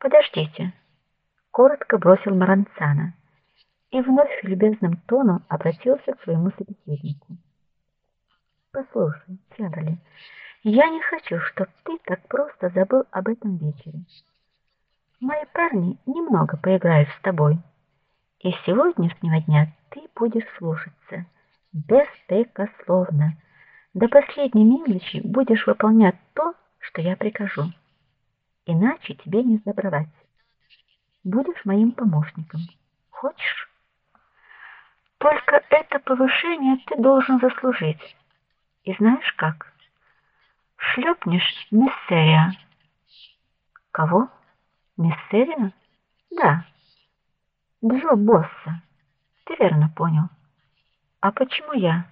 Подождите, коротко бросил Маранцана и вновь любезным тоном обратился к своему собеседнику. Послушай, Чарли, я не хочу, чтобы ты так просто забыл об этом вечере. Мои парни немного поиграют с тобой, и с сегодняшнего дня ты будешь слушаться беспрекословно. До последней мелочи будешь выполнять то, что я прикажу. Иначе тебе не сдобровать. Будешь моим помощником. Хочешь? Только это повышение ты должен заслужить. И знаешь как? Шлепнешь миссерия. Кого? Миссерия? Да. Джо Босса. Ты верно понял. А почему я?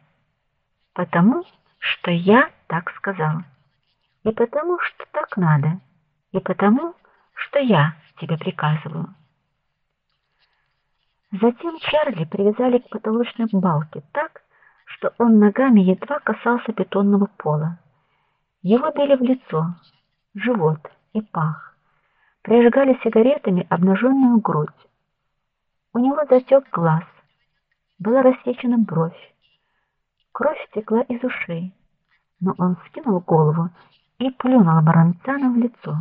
Потому что я так сказал. И потому что так надо. И потому что я тебе приказываю. Затем Чарли привязали к потолочной балке так, что он ногами едва касался бетонного пола. Его били в лицо, живот и пах. Прижигали сигаретами обнаженную грудь. У него затек глаз. Была рассечена бровь. Кровь текла из ушей, но он скинул голову и плюнул Баранцану в лицо.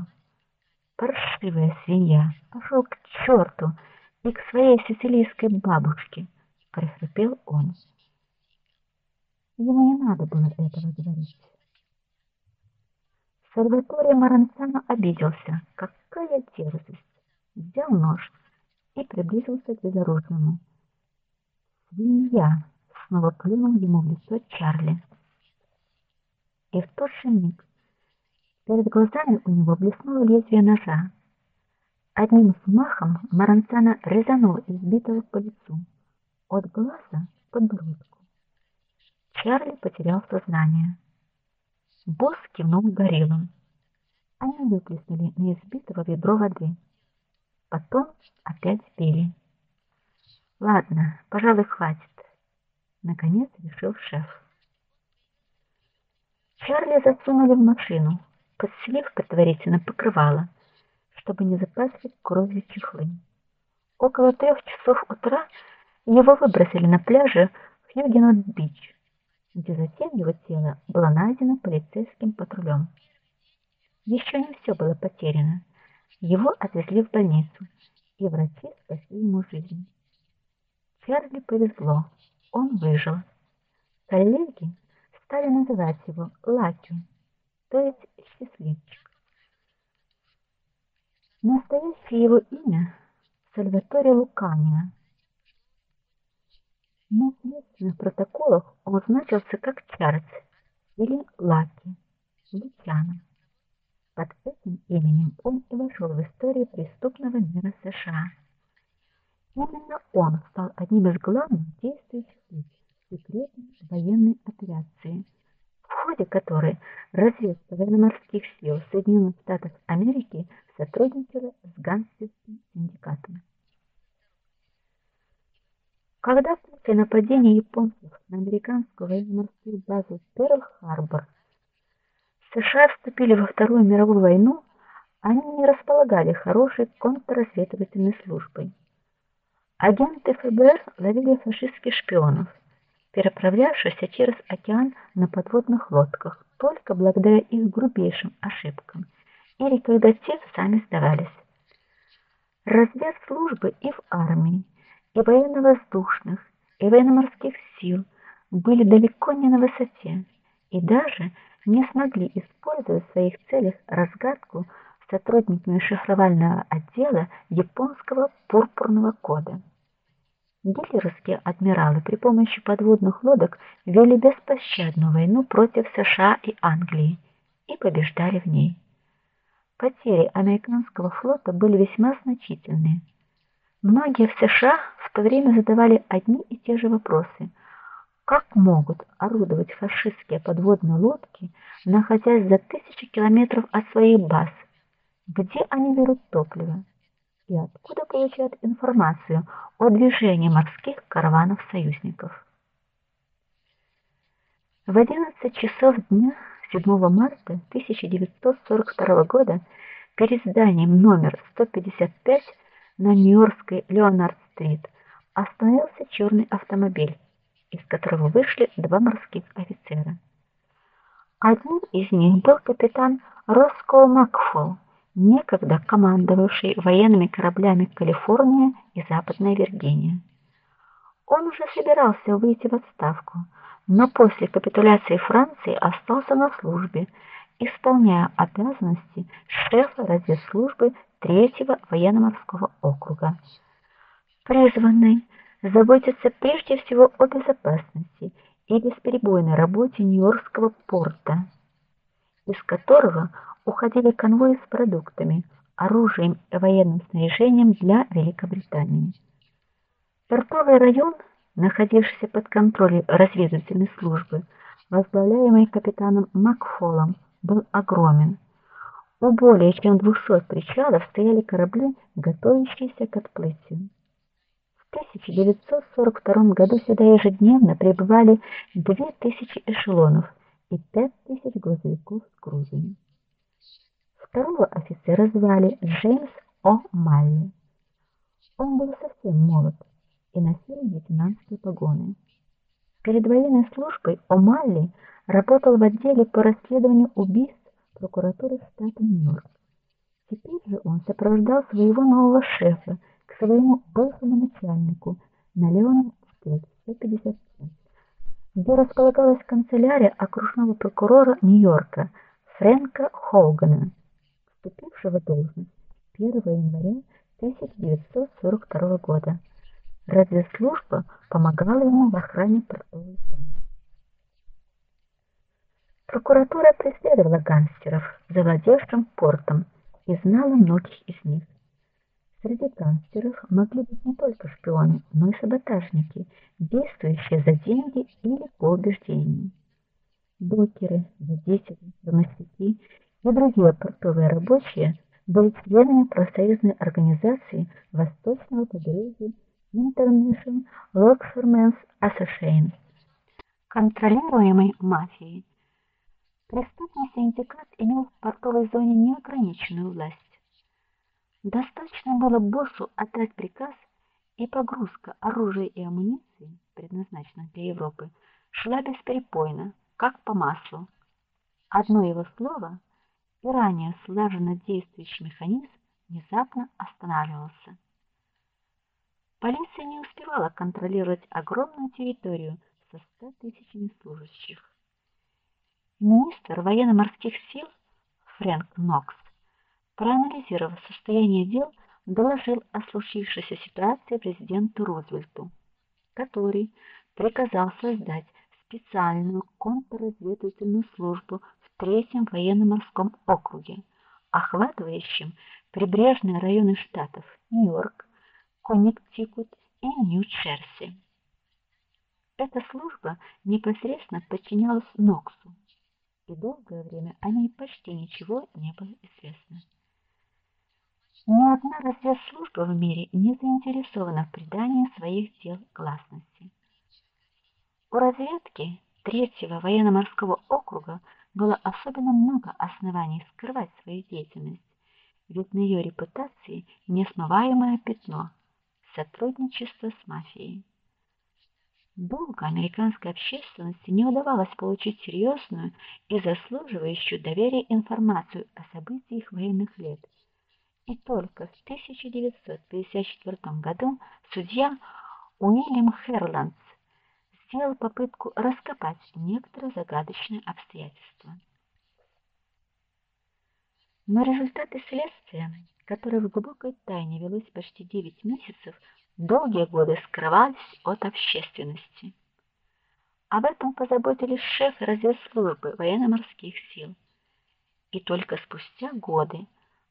Паршивая свинья, пошел к черту и к своей сицилийской бабушке, прохрипел он. Ему не надо было этого говорить. Сальваторе Маранцано обиделся. Какая дерзость! Взял нож и приблизился к безоружному. Свинья! Снова плюнул ему в лицо Чарли. И в тот же миг перед глазами у него блеснуло лезвие ножа. Одним взмахом Маранцано резанул избитого по лицу, от глаза к подбородку. Чарли потерял сознание. Босс кивнул гориллам. Они выплеснули на избитого ведро воды. Потом опять пили. Ладно, пожалуй, хватит, наконец решил шеф. Чарли засунули в машину, подселив предварительно покрывало, чтобы не запасли кровью чехлы. Около трех часов утра его выбросили на пляже Хьюгенот-Бич где затем его тело было найдено полицейским патрулем. Еще не все было потеряно. Его отвезли в больницу, и врачи спасли ему жизнь. Чарли повезло. Он выжил. Коллеги стали называть его Лаки, то есть счастливчик. Настоящее его имя Сальваторе Лукания. На следственных протоколах он значился как Чарльз или Лаки, Лучано. Под этим именем он и вошел в историю преступного мира США. Именно он стал одним из главных действующих лиц секретной военной операции, в ходе которой разведка военно-морских сил Соединенных Штатов Америки сотрудничала с гангстерским синдикатом. Когда после нападения японцев на американскую военно-морскую базу Перл-Харбор США вступили во Вторую мировую войну, они не располагали хорошей контрразведывательной службой. Агенты ФБР ловили фашистских шпионов, переправлявшихся через океан на подводных лодках, только благодаря их грубейшим ошибкам или когда те сами сдавались. Разведслужбы и в армии и военно-воздушных, и военно-морских сил были далеко не на высоте и даже не смогли использовать в своих целях разгадку сотрудниками шифровального отдела японского пурпурного кода. Гитлеровские адмиралы при помощи подводных лодок вели беспощадную войну против США и Англии и побеждали в ней. Потери американского флота были весьма значительные. Многие в США в то время задавали одни и те же вопросы: как могут орудовать фашистские подводные лодки, находясь за тысячи километров от своих баз? Где они берут топливо? И откуда получают информацию о движении морских караванов союзников? В 11 часов дня 7 марта 1942 года перед зданием номер 155 на Нью-Йоркской Леонард-стрит остановился черный автомобиль, из которого вышли два морских офицера. Одним из них был капитан Роско Макфол, некогда командовавший военными кораблями Калифорния и Западная Виргиния. Он уже собирался выйти в отставку, но после капитуляции Франции остался на службе, исполняя обязанности шефа разведслужбы третьего военно-морского округа. Призванный заботиться прежде всего о безопасности и бесперебойной работе Нью-Йоркского порта, из которого уходили конвои с продуктами, оружием и военным снаряжением для Великобритании. Портовый район, находившийся под контролем разведывательной службы, возглавляемый капитаном Макфолом, был огромен. У более чем 200 причалов стояли корабли, готовящиеся к отплытию. В 1942 году сюда ежедневно прибывали 2000 эшелонов и 5000 грузовиков с грузами. Второго офицера звали Джеймс О. Малли. Он был совсем молод и носил лейтенантские погоны. Перед военной службой О'Малли работал в отделе по расследованию убийств прокуратуры штата Нью-Йорк. Теперь же он сопровождал своего нового шефа к своему бывшему начальнику на Леон-стрит 155, где располагалась канцелярия окружного прокурора Нью-Йорка Фрэнка Хоугана, вступившего в должность 1 января 1942 года. Разведслужба помогала ему в охране портовой зоны. Прокуратура преследовала гангстеров, завладевших портом, и знала многих из них. Среди гангстеров могли быть не только шпионы, но и саботажники, действующие за деньги или по убеждению. Докеры, водители, домостяки и другие портовые рабочие были членами профсоюзной организации Восточного побережья International Lockshoremen's Association, контролируемой мафией. Преступный синдикат имел в портовой зоне неограниченную власть. Достаточно было боссу отдать приказ, и погрузка оружия и амуниции, предназначенных для Европы, шла бесперепойно, как по маслу. Одно его слово, и ранее слаженно действующий механизм внезапно останавливался. Полиция не успевала контролировать огромную территорию со 100 тысячами служащих. Министр военно-морских сил Фрэнк Нокс, проанализировав состояние дел, доложил о случившейся ситуации президенту Рузвельту, который приказал создать специальную контрразведывательную службу третьем военно-морском округе, охватывающем прибрежные районы штатов Нью-Йорк, Коннектикут и Нью-Джерси. Эта служба непосредственно подчинялась Ноксу, и долгое время о ней почти ничего не было известно. Ни одна разведслужба в мире не заинтересована в придании своих дел гласности. У разведки третьего военно-морского округа было особенно много оснований скрывать свою деятельность, ведь на ее репутации несмываемое пятно сотрудничество с мафией. Долго американской общественности не удавалось получить серьезную и заслуживающую доверия информацию о событиях военных лет. И только в 1954 году судья Уильям Херландс сделал попытку раскопать некоторые загадочные обстоятельства. Но результаты следствия которое в глубокой тайне велось почти 9 месяцев, долгие годы скрывались от общественности. Об этом позаботились шефы разведслужбы военно-морских сил. И только спустя годы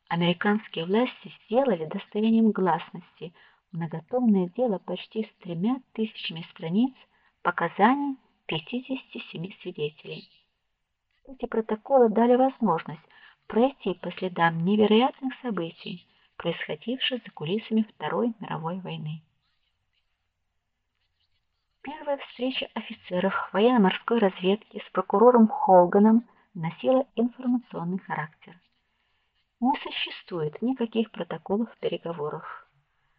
американские власти сделали достоянием гласности многотомное дело почти с тремя тысячами страниц показаний 57 свидетелей. Эти протоколы дали возможность пройти по следам невероятных событий, происходивших за кулисами Второй мировой войны. Первая встреча офицеров военно-морской разведки с прокурором Холганом носила информационный характер. не существует никаких протоколов переговоров.